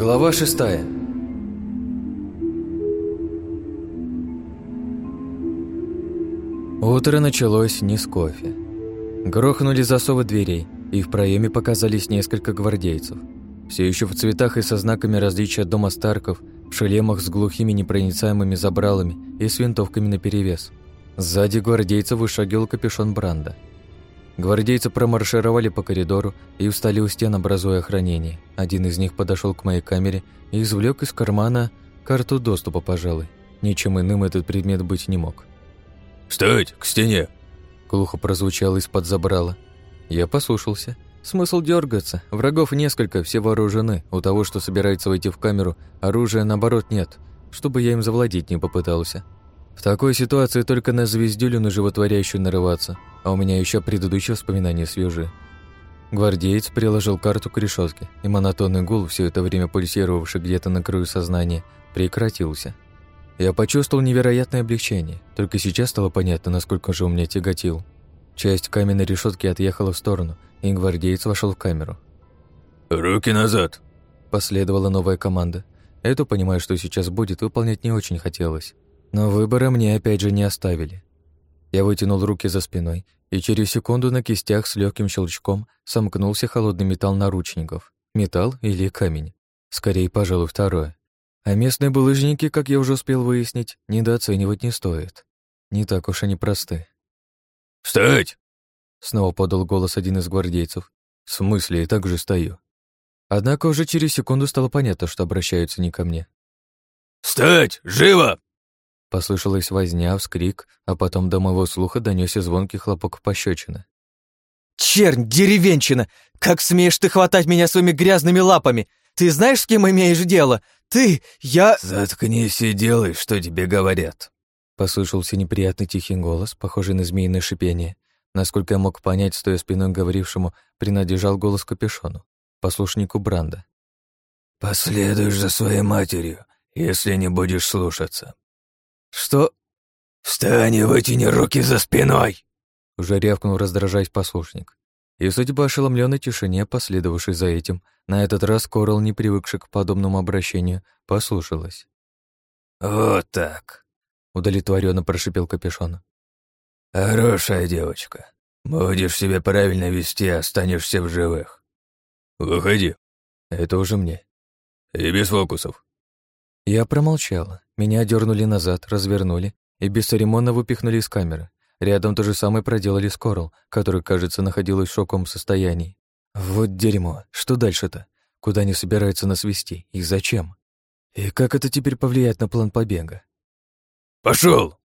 Глава шестая Утро началось не с кофе. Грохнули засовы дверей, и в проеме показались несколько гвардейцев. Все еще в цветах и со знаками различия дома Старков, в шлемах с глухими непроницаемыми забралами и с винтовками наперевес. Сзади гвардейца вышагивал капюшон Бранда. Гвардейцы промаршировали по коридору и встали у стен, образуя охранение. Один из них подошел к моей камере и извлек из кармана карту доступа, пожалуй. Ничем иным этот предмет быть не мог. «Встать! К стене!» Глухо прозвучало из-под забрала. Я послушался. Смысл дергаться. Врагов несколько, все вооружены. У того, что собирается войти в камеру, оружия, наоборот, нет. Чтобы я им завладеть не попытался. В такой ситуации только на звездюлю на животворящую нарываться, а у меня еще предыдущие воспоминания свежие. Гвардеец приложил карту к решетке, и монотонный гул, все это время пульсировавший где-то на краю сознания, прекратился. Я почувствовал невероятное облегчение. Только сейчас стало понятно, насколько же он меня тяготил. Часть каменной решетки отъехала в сторону, и гвардеец вошел в камеру. «Руки назад!» Последовала новая команда. Эту, понимая, что сейчас будет, выполнять не очень хотелось. Но выбора мне опять же не оставили. Я вытянул руки за спиной, и через секунду на кистях с легким щелчком сомкнулся холодный металл наручников. Металл или камень? Скорее, пожалуй, второе. А местные булыжники, как я уже успел выяснить, недооценивать не стоит. Не так уж они просты. «Встать!» Снова подал голос один из гвардейцев. В смысле, и так же стою. Однако уже через секунду стало понятно, что обращаются не ко мне. «Встать! Живо!» Послышалась возня, вскрик, а потом до моего слуха донесся звонкий хлопок пощечины. «Чернь, деревенщина! Как смеешь ты хватать меня своими грязными лапами? Ты знаешь, с кем имеешь дело? Ты... я...» «Заткнись и делай, что тебе говорят», Послышался неприятный тихий голос, похожий на змеиное шипение. Насколько я мог понять, стоя спиной говорившему, принадлежал голос капюшону, послушнику Бранда. «Последуешь за своей матерью, если не будешь слушаться». «Что?» «Встань и вытяни руки за спиной!» Уже рявкнул, раздражаясь послушник. И судьба ошеломленной тишине, последовавшей за этим, на этот раз Корал, не привыкший к подобному обращению, послушалась. «Вот так», — удовлетворенно прошипел капюшон. «Хорошая девочка. Будешь себя правильно вести, останешься в живых. Выходи». Это уже мне. И без фокусов. Я промолчала. Меня дернули назад, развернули и бесцеремонно выпихнули из камеры. Рядом то же самое проделали с Корл, который, кажется, находилась в шоковом состоянии. Вот дерьмо. Что дальше-то? Куда они собираются нас вести? И зачем? И как это теперь повлияет на план побега? Пошел!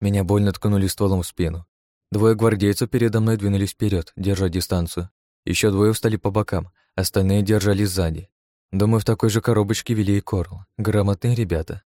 Меня больно ткнули стволом в спину. Двое гвардейцев передо мной двинулись вперед, держа дистанцию. Еще двое встали по бокам, остальные держали сзади. Думаю, в такой же коробочке вели и Корл. Грамотные ребята.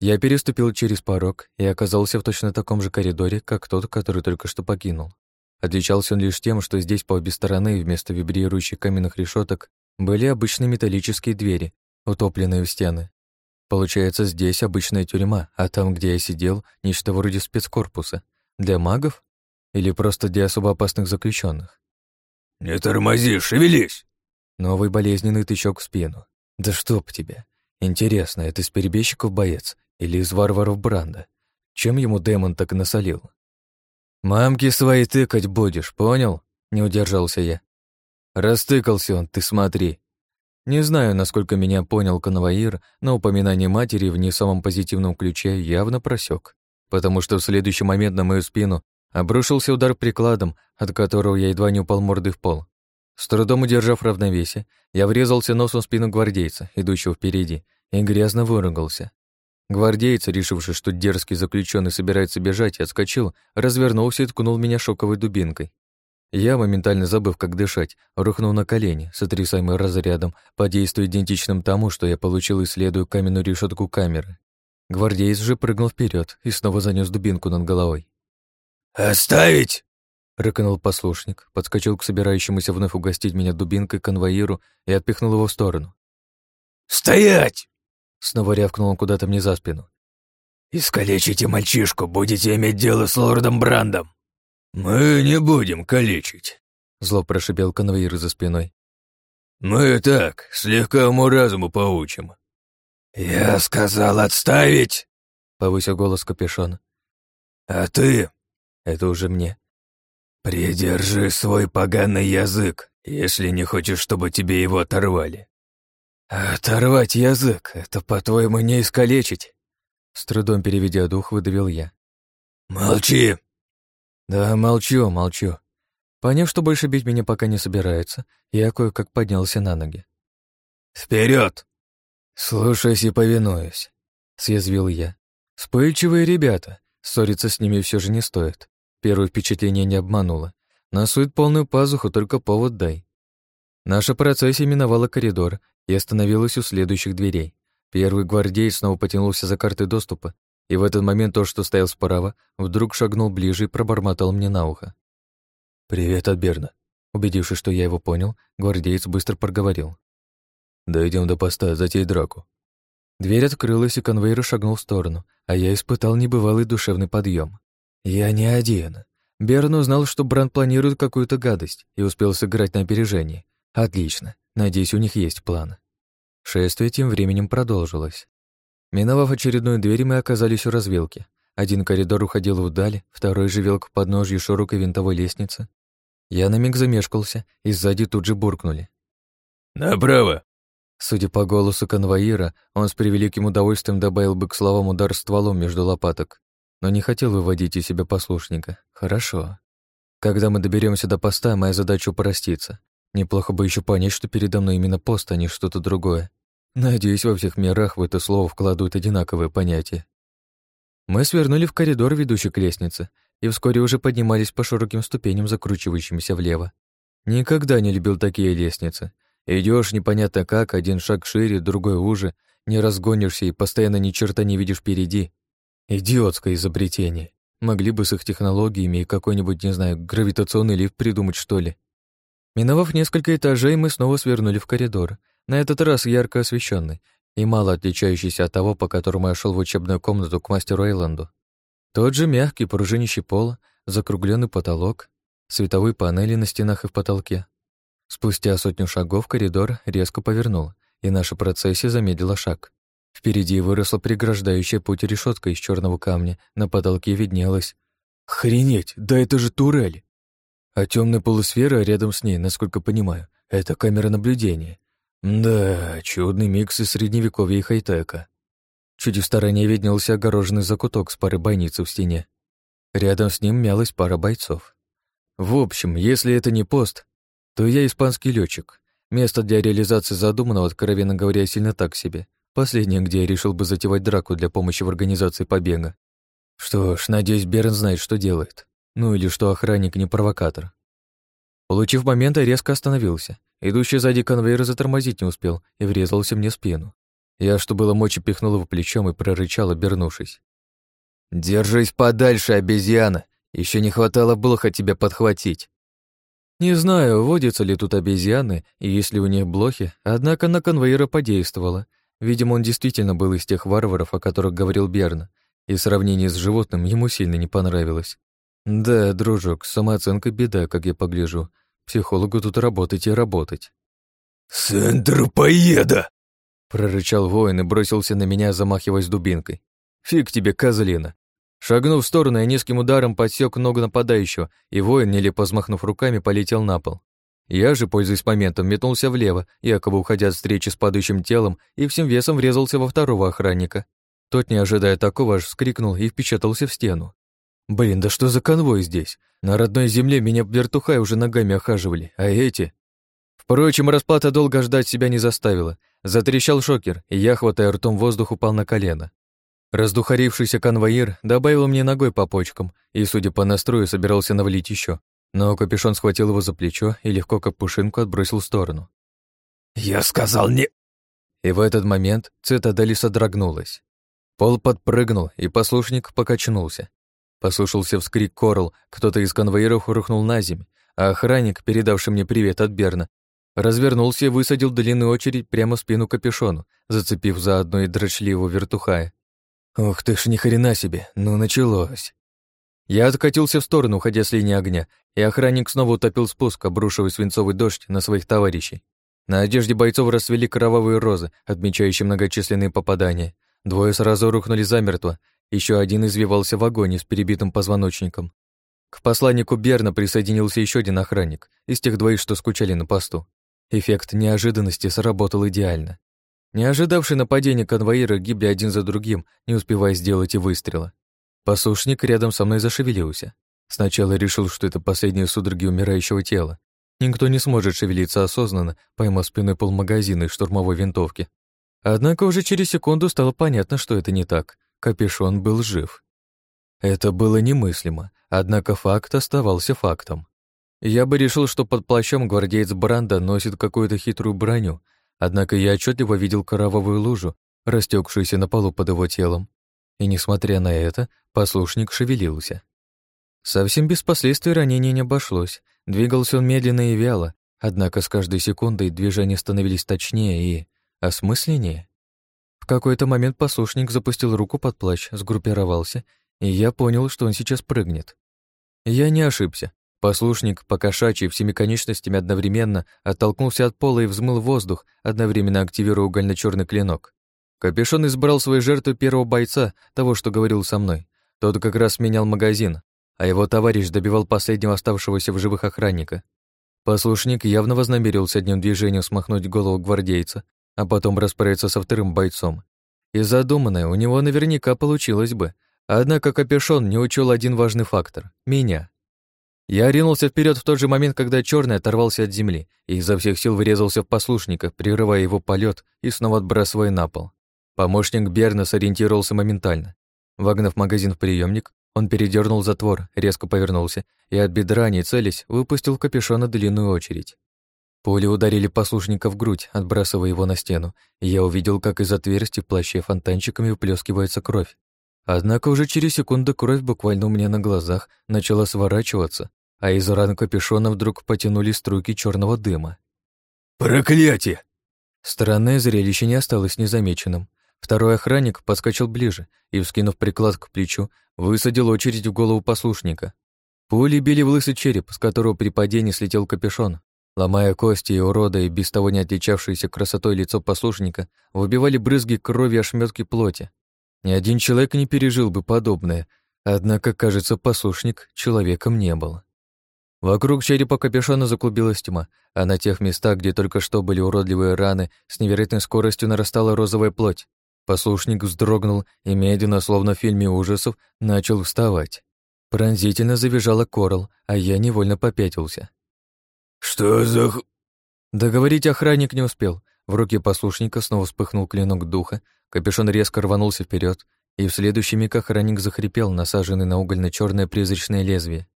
Я переступил через порог и оказался в точно таком же коридоре, как тот, который только что покинул. Отличался он лишь тем, что здесь по обе стороны вместо вибрирующих каменных решеток были обычные металлические двери, утопленные в стены. Получается, здесь обычная тюрьма, а там, где я сидел, нечто вроде спецкорпуса. Для магов? Или просто для особо опасных заключенных? «Не тормози, шевелись!» Новый болезненный тычок в спину. «Да чтоб тебя! Интересно, это из перебежчиков боец или из варваров Бранда? Чем ему демон так насолил? «Мамки свои тыкать будешь, понял?» — не удержался я. Растыкался он, ты смотри. Не знаю, насколько меня понял конвоир, но упоминание матери в не самом позитивном ключе явно просек, потому что в следующий момент на мою спину обрушился удар прикладом, от которого я едва не упал мордой в пол. С трудом удержав равновесие, я врезался носом в спину гвардейца, идущего впереди, и грязно выругался. Гвардеец, решивший, что дерзкий заключенный собирается бежать, отскочил, развернулся и ткнул меня шоковой дубинкой. Я, моментально забыв, как дышать, рухнул на колени, сотрясаемый разрядом, по действию идентичным тому, что я получил, исследуя каменную решетку камеры. Гвардеец же прыгнул вперед и снова занес дубинку над головой. «Оставить!» — рыкнул послушник, подскочил к собирающемуся вновь угостить меня дубинкой конвоиру и отпихнул его в сторону. «Стоять!» Снова рявкнул он куда-то мне за спину. «Искалечите мальчишку, будете иметь дело с лордом Брандом». «Мы не будем калечить», — зло прошипел конвоир за спиной. Мы так, слегка уму-разуму поучим». «Я сказал отставить!» — повысил голос капюшон. «А ты...» — это уже мне. «Придержи свой поганый язык, если не хочешь, чтобы тебе его оторвали». «Оторвать язык — это, по-твоему, не искалечить?» С трудом переведя дух, выдавил я. «Молчи!» «Да, молчу, молчу». Поняв, что больше бить меня пока не собирается, я кое-как поднялся на ноги. «Вперед!» «Слушаюсь и повинуюсь», — съязвил я. «Вспыльчивые ребята, ссориться с ними все же не стоит. Первое впечатление не обмануло. Насует полную пазуху, только повод дай». Наша процессия миновала коридор и остановилась у следующих дверей. Первый гвардеец снова потянулся за картой доступа, и в этот момент то, что стоял справа, вдруг шагнул ближе и пробормотал мне на ухо. «Привет от Берна». Убедившись, что я его понял, гвардеец быстро проговорил. Дойдем до поста, затей драку. Дверь открылась, и конвейер шагнул в сторону, а я испытал небывалый душевный подъем. Я не один. Берн узнал, что Бранд планирует какую-то гадость и успел сыграть на опережение. Отлично. Надеюсь, у них есть план. Шествие тем временем продолжилось. Миновав очередную дверь, мы оказались у развилки. Один коридор уходил вдаль, второй же вел к подножью широкой винтовой лестницы. Я на миг замешкался, и сзади тут же буркнули. «Направо!» Судя по голосу конвоира, он с превеликим удовольствием добавил бы к словам удар стволом между лопаток, но не хотел выводить из себя послушника. Хорошо. Когда мы доберемся до поста, моя задача упростится. Неплохо бы еще понять, что передо мной именно пост, а не что-то другое. Надеюсь, во всех мирах в это слово вкладывают одинаковое понятие. Мы свернули в коридор, ведущий к лестнице, и вскоре уже поднимались по широким ступеням, закручивающимся влево. Никогда не любил такие лестницы — Идешь непонятно как, один шаг шире, другой уже, не разгонишься и постоянно ни черта не видишь впереди. Идиотское изобретение. Могли бы с их технологиями и какой-нибудь, не знаю, гравитационный лифт придумать, что ли. Миновав несколько этажей, мы снова свернули в коридор, на этот раз ярко освещенный и мало отличающийся от того, по которому я шел в учебную комнату к мастеру Эйланду. Тот же мягкий пружинищий пол, закругленный потолок, световые панели на стенах и в потолке, Спустя сотню шагов коридор резко повернул, и наша процессия замедлила шаг. Впереди выросла преграждающая путь решетка из черного камня, на потолке виднелась. «Охренеть, да это же турель!» А темная полусфера рядом с ней, насколько понимаю, это камера наблюдения. Да, чудный микс из средневековья и хай-тека. Чуть в стороне виднелся огороженный закуток с парой бойниц в стене. Рядом с ним мялась пара бойцов. В общем, если это не пост, то я испанский летчик. Место для реализации задуманного, откровенно говоря, сильно так себе. Последнее, где я решил бы затевать драку для помощи в организации побега. Что ж, надеюсь, Берн знает, что делает. Ну или что охранник не провокатор. Получив момент, я резко остановился. Идущий сзади конвейер затормозить не успел и врезался мне в спину. Я, что было мочи, пихнул его плечом и прорычал, обернувшись. «Держись подальше, обезьяна! Еще не хватало блоха тебя подхватить!» Не знаю, водятся ли тут обезьяны и есть ли у них блохи, однако на конвоира подействовало. Видимо, он действительно был из тех варваров, о которых говорил Берн, и сравнение с животным ему сильно не понравилось. Да, дружок, самооценка беда, как я погляжу. Психологу тут работать и работать. «Центр поеда!» прорычал воин и бросился на меня, замахиваясь дубинкой. «Фиг тебе, козлина! Шагнув в сторону, я низким ударом подсек ногу нападающего, и воин, нелепо взмахнув руками, полетел на пол. Я же, пользуясь моментом, метнулся влево, якобы уходя от встречи с падающим телом, и всем весом врезался во второго охранника. Тот, не ожидая такого, аж вскрикнул и впечатался в стену. Блин, да что за конвой здесь? На родной земле меня вертухай уже ногами охаживали, а эти... Впрочем, расплата долго ждать себя не заставила. Затрещал шокер, и я, хватая ртом воздух, упал на колено. Раздухарившийся конвоир добавил мне ногой по почкам и, судя по настрою, собирался навалить еще, но капюшон схватил его за плечо и легко как пушинку отбросил в сторону. «Я сказал не...» И в этот момент цитадели содрогнулась. Пол подпрыгнул, и послушник покачнулся. Послушался вскрик Корл, кто-то из конвоиров рухнул на земь, а охранник, передавший мне привет от Берна, развернулся и высадил длинную очередь прямо в спину капюшону, зацепив заодно и дрочливого вертухая. Ух ты ж, ни хрена себе, ну началось. Я откатился в сторону, уходя с линии огня, и охранник снова утопил спуск, обрушивая свинцовый дождь на своих товарищей. На одежде бойцов расцвели кровавые розы, отмечающие многочисленные попадания. Двое сразу рухнули замертво, еще один извивался в агоне с перебитым позвоночником. К посланнику Берна присоединился еще один охранник из тех двоих, что скучали на посту. Эффект неожиданности сработал идеально. Не ожидавшие нападения конвоиры гибли один за другим, не успевая сделать и выстрела. Послушник рядом со мной зашевелился. Сначала решил, что это последние судороги умирающего тела. Никто не сможет шевелиться осознанно, поймав спиной полмагазина из штурмовой винтовки. Однако уже через секунду стало понятно, что это не так. Капюшон был жив. Это было немыслимо, однако факт оставался фактом. Я бы решил, что под плащом гвардеец Бранда носит какую-то хитрую броню, однако я отчетливо видел кровавую лужу, растекшуюся на полу под его телом. И, несмотря на это, послушник шевелился. Совсем без последствий ранения не обошлось. Двигался он медленно и вяло, однако с каждой секундой движения становились точнее и осмысленнее. В какой-то момент послушник запустил руку под плащ, сгруппировался, и я понял, что он сейчас прыгнет. Я не ошибся. Послушник, покошачий всеми конечностями одновременно, оттолкнулся от пола и взмыл воздух, одновременно активируя угольно черный клинок. Капюшон избрал свою жертву первого бойца, того, что говорил со мной. Тот как раз менял магазин, а его товарищ добивал последнего оставшегося в живых охранника. Послушник явно вознамерился одним движением смахнуть голову гвардейца, а потом расправиться со вторым бойцом. И задуманное у него наверняка получилось бы, однако Капюшон не учел один важный фактор — меня. Я ринулся вперед в тот же момент, когда черный оторвался от земли и изо всех сил врезался в послушника, прерывая его полет и снова отбрасывая на пол. Помощник Берна сориентировался моментально. Вогнав магазин в приемник, он передернул затвор, резко повернулся и от бедра, не целясь, выпустил капюшона длинную очередь. Пули ударили послушника в грудь, отбрасывая его на стену, и я увидел, как из отверстий в плаще фонтанчиками выплескивается кровь. Однако уже через секунду кровь буквально у меня на глазах начала сворачиваться, а из ран капюшона вдруг потянули струйки черного дыма. «Проклятие!» Странное зрелище не осталось незамеченным. Второй охранник подскочил ближе и, вскинув приклад к плечу, высадил очередь в голову послушника. Пули били в лысый череп, с которого при падении слетел капюшон. Ломая кости и урода и без того не отличавшееся красотой лицо послушника, выбивали брызги крови ошметки плоти. Ни один человек не пережил бы подобное, однако, кажется, послушник человеком не был. Вокруг черепа капюшона заклубилась тьма, а на тех местах, где только что были уродливые раны, с невероятной скоростью нарастала розовая плоть. Послушник вздрогнул и медленно, словно в фильме ужасов, начал вставать. Пронзительно завизжала Корал, а я невольно попятился. «Что за...» Договорить охранник не успел. В руке послушника снова вспыхнул клинок духа, капюшон резко рванулся вперед, и в следующий миг охранник захрипел, насаженный на угольно черное призрачное лезвие.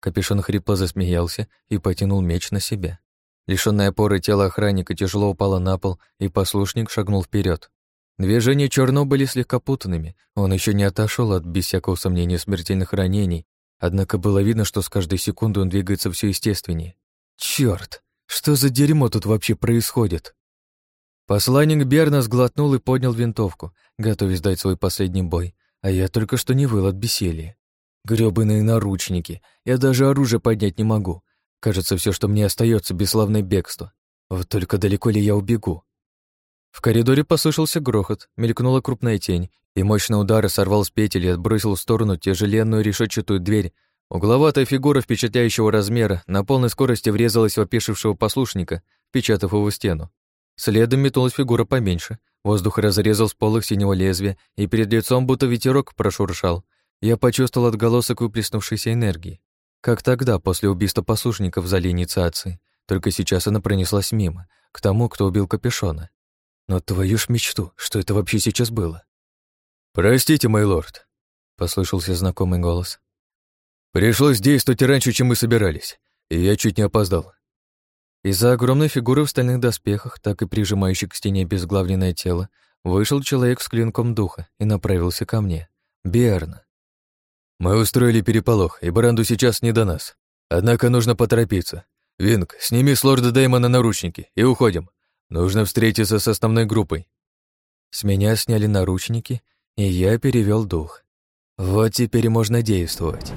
Капюшон хрипло засмеялся и потянул меч на себя. Лишённое опоры тело охранника тяжело упало на пол, и послушник шагнул вперед. Движения Черно были слегка путанными, он еще не отошел от, без всякого сомнения, смертельных ранений, однако было видно, что с каждой секундой он двигается все естественнее. Черт, что за дерьмо тут вообще происходит? Посланник Берна сглотнул и поднял винтовку, готовясь дать свой последний бой, а я только что не выл от бессилия. Грёбаные наручники, я даже оружие поднять не могу. Кажется, все, что мне остается, бесславное бегство. Вот только далеко ли я убегу? В коридоре послышался грохот, мелькнула крупная тень, и мощный удар сорвал с петель и отбросил в сторону тяжеленную решетчатую дверь. Угловатая фигура впечатляющего размера на полной скорости врезалась в опешившего послушника, впечатав его в стену. Следом метнулась фигура поменьше. Воздух разрезал с полых синего лезвия, и перед лицом будто ветерок прошуршал. Я почувствовал отголосок выплеснувшейся энергии. Как тогда, после убийства послушников в зале инициации. Только сейчас она пронеслась мимо, к тому, кто убил капюшона. Но твою ж мечту, что это вообще сейчас было? «Простите, мой лорд», — послышался знакомый голос. «Пришлось действовать раньше, чем мы собирались, и я чуть не опоздал». Из-за огромной фигуры в стальных доспехах, так и прижимающей к стене безглавленное тело, вышел человек с клинком духа и направился ко мне. Берн. «Мы устроили переполох, и Баранду сейчас не до нас. Однако нужно поторопиться. Винг, сними с лорда Дэймона наручники и уходим. Нужно встретиться с основной группой. С меня сняли наручники, и я перевел дух. Вот теперь можно действовать.